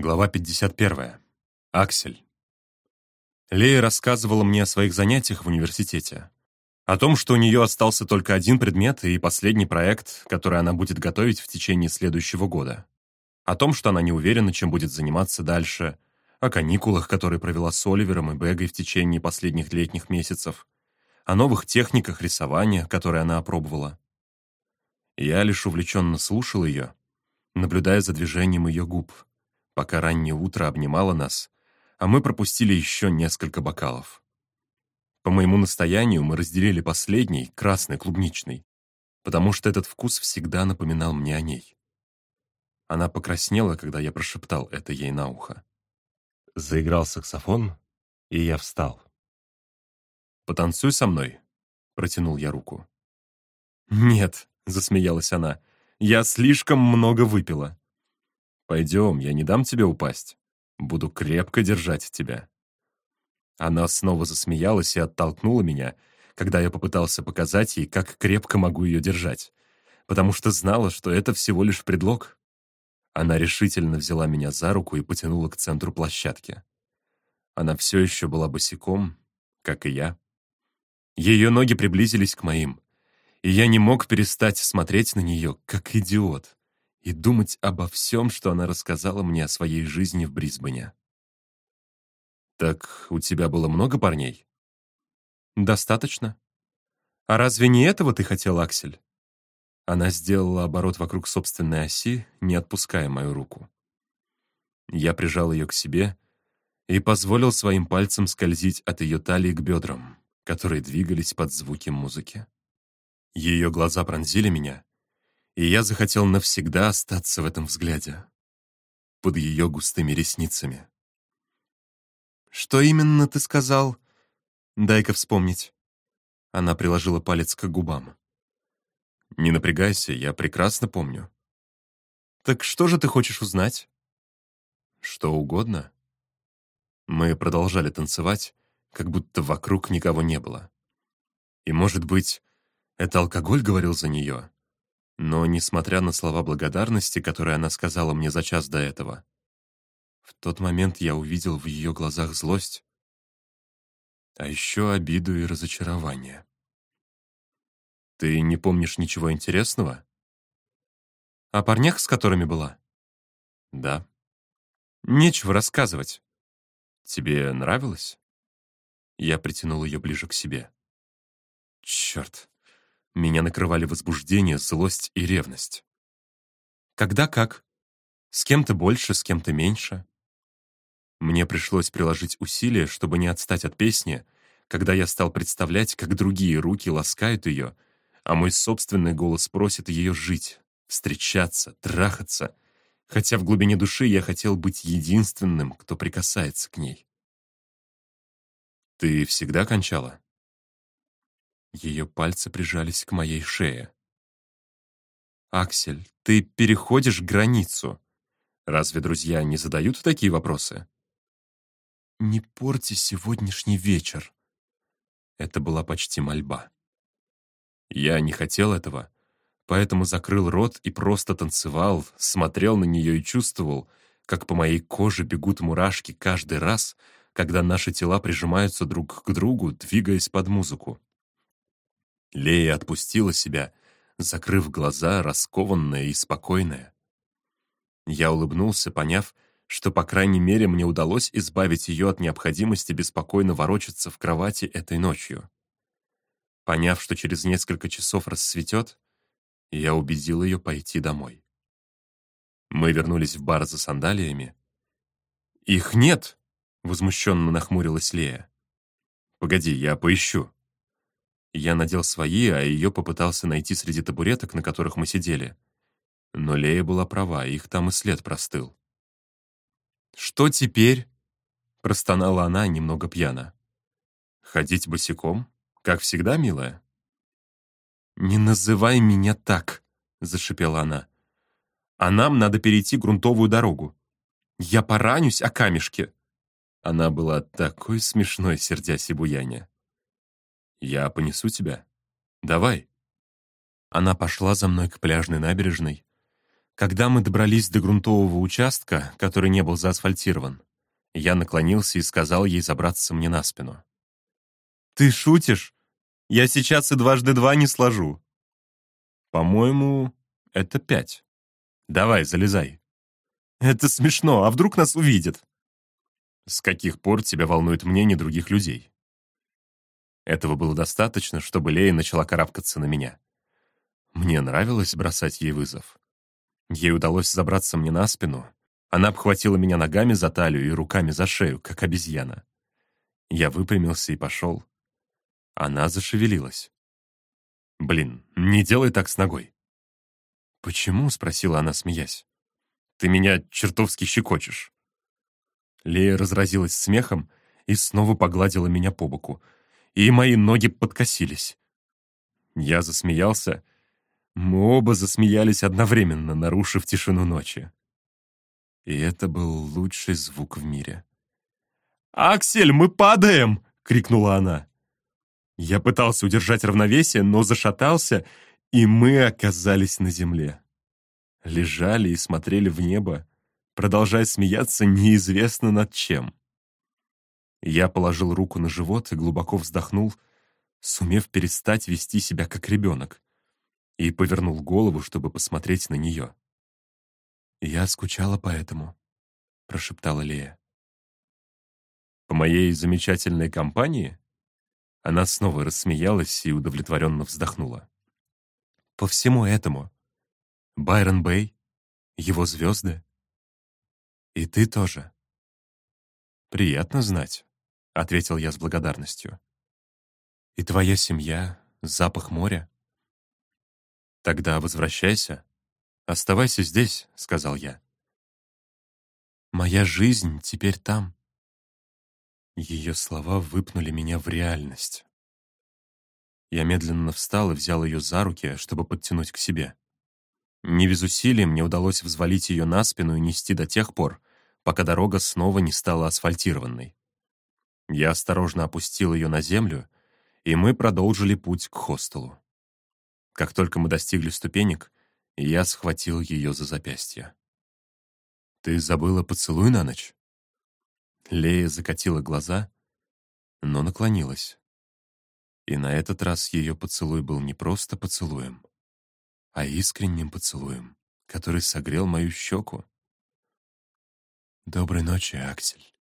Глава 51. Аксель. Лея рассказывала мне о своих занятиях в университете. О том, что у нее остался только один предмет и последний проект, который она будет готовить в течение следующего года. О том, что она не уверена, чем будет заниматься дальше. О каникулах, которые провела с Оливером и Бегой в течение последних летних месяцев. О новых техниках рисования, которые она опробовала. Я лишь увлеченно слушал ее, наблюдая за движением ее губ — пока раннее утро обнимало нас, а мы пропустили еще несколько бокалов. По моему настоянию мы разделили последний, красный клубничный, потому что этот вкус всегда напоминал мне о ней. Она покраснела, когда я прошептал это ей на ухо. Заиграл саксофон, и я встал. «Потанцуй со мной», — протянул я руку. «Нет», — засмеялась она, — «я слишком много выпила». Пойдем, я не дам тебе упасть. Буду крепко держать тебя». Она снова засмеялась и оттолкнула меня, когда я попытался показать ей, как крепко могу ее держать, потому что знала, что это всего лишь предлог. Она решительно взяла меня за руку и потянула к центру площадки. Она все еще была босиком, как и я. Ее ноги приблизились к моим, и я не мог перестать смотреть на нее, как идиот и думать обо всем, что она рассказала мне о своей жизни в Брисбене. «Так у тебя было много парней?» «Достаточно. А разве не этого ты хотел, Аксель?» Она сделала оборот вокруг собственной оси, не отпуская мою руку. Я прижал ее к себе и позволил своим пальцам скользить от ее талии к бедрам, которые двигались под звуки музыки. Ее глаза пронзили меня, и я захотел навсегда остаться в этом взгляде, под ее густыми ресницами. «Что именно ты сказал? Дай-ка вспомнить». Она приложила палец к губам. «Не напрягайся, я прекрасно помню». «Так что же ты хочешь узнать?» «Что угодно». Мы продолжали танцевать, как будто вокруг никого не было. И, может быть, это алкоголь говорил за нее, но, несмотря на слова благодарности, которые она сказала мне за час до этого, в тот момент я увидел в ее глазах злость, а еще обиду и разочарование. «Ты не помнишь ничего интересного?» «О парнях, с которыми была?» «Да». «Нечего рассказывать». «Тебе нравилось?» Я притянул ее ближе к себе. «Черт, меня накрывали возбуждение, злость и ревность. Когда как? С кем-то больше, с кем-то меньше. Мне пришлось приложить усилия, чтобы не отстать от песни, когда я стал представлять, как другие руки ласкают ее, а мой собственный голос просит ее жить, встречаться, трахаться, хотя в глубине души я хотел быть единственным, кто прикасается к ней. «Ты всегда кончала?» Ее пальцы прижались к моей шее. «Аксель, ты переходишь границу. Разве друзья не задают такие вопросы?» «Не порти сегодняшний вечер». Это была почти мольба. Я не хотел этого, поэтому закрыл рот и просто танцевал, смотрел на нее и чувствовал, как по моей коже бегут мурашки каждый раз, когда наши тела прижимаются друг к другу, двигаясь под музыку. Лея отпустила себя, закрыв глаза, раскованная и спокойная. Я улыбнулся, поняв, что, по крайней мере, мне удалось избавить ее от необходимости беспокойно ворочаться в кровати этой ночью. Поняв, что через несколько часов рассветет, я убедил ее пойти домой. Мы вернулись в бар за сандалиями. «Их нет!» — возмущенно нахмурилась Лея. «Погоди, я поищу», я надел свои, а ее попытался найти среди табуреток, на которых мы сидели. Но Лея была права, их там и след простыл. «Что теперь?» — простонала она немного пьяно. «Ходить босиком? Как всегда, милая?» «Не называй меня так!» — зашипела она. «А нам надо перейти грунтовую дорогу. Я поранюсь о камешке!» Она была такой смешной, сердясь и буяня. Я понесу тебя. Давай». Она пошла за мной к пляжной набережной, Когда мы добрались до грунтового участка, который не был заасфальтирован, я наклонился и сказал ей забраться мне на спину. «Ты шутишь? Я сейчас и дважды два не сложу». «По-моему, это пять. Давай, залезай». «Это смешно, а вдруг нас увидят?» «С каких пор тебя волнует мнение других людей?» Этого было достаточно, чтобы Лея начала карабкаться на меня. Мне нравилось бросать ей вызов. Ей удалось забраться мне на спину. Она обхватила меня ногами за талию и руками за шею, как обезьяна. Я выпрямился и пошел. Она зашевелилась. «Блин, не делай так с ногой». «Почему?» — спросила она, смеясь. «Ты меня чертовски щекочешь». Лея разразилась смехом и снова погладила меня по боку, и мои ноги подкосились. Я засмеялся, мы оба засмеялись одновременно, нарушив тишину ночи. И это был лучший звук в мире. «Аксель, мы падаем!» — крикнула она. Я пытался удержать равновесие, но зашатался, и мы оказались на земле. Лежали и смотрели в небо, продолжая смеяться неизвестно над чем. Я положил руку на живот и глубоко вздохнул, сумев перестать вести себя как ребенок и повернул голову, чтобы посмотреть на нее. «Я скучала по этому», — прошептала Лея. «По моей замечательной компании?» Она снова рассмеялась и удовлетворенно вздохнула. «По всему этому. Байрон Бэй, его звезды. И ты тоже». «Приятно знать», — ответил я с благодарностью. «И твоя семья, запах моря. «Тогда возвращайся. Оставайся здесь», — сказал я. «Моя жизнь теперь там». Ее слова выпнули меня в реальность. Я медленно встал и взял ее за руки, чтобы подтянуть к себе. Не без усилий мне удалось взвалить ее на спину и нести до тех пор, пока дорога снова не стала асфальтированной. Я осторожно опустил ее на землю, и мы продолжили путь к хостелу. Как только мы достигли ступенек, я схватил ее за запястье. «Ты забыла поцелуй на ночь?» Лея закатила глаза, но наклонилась. И на этот раз ее поцелуй был не просто поцелуем, а искренним поцелуем, который согрел мою щеку. «Доброй ночи, Аксель».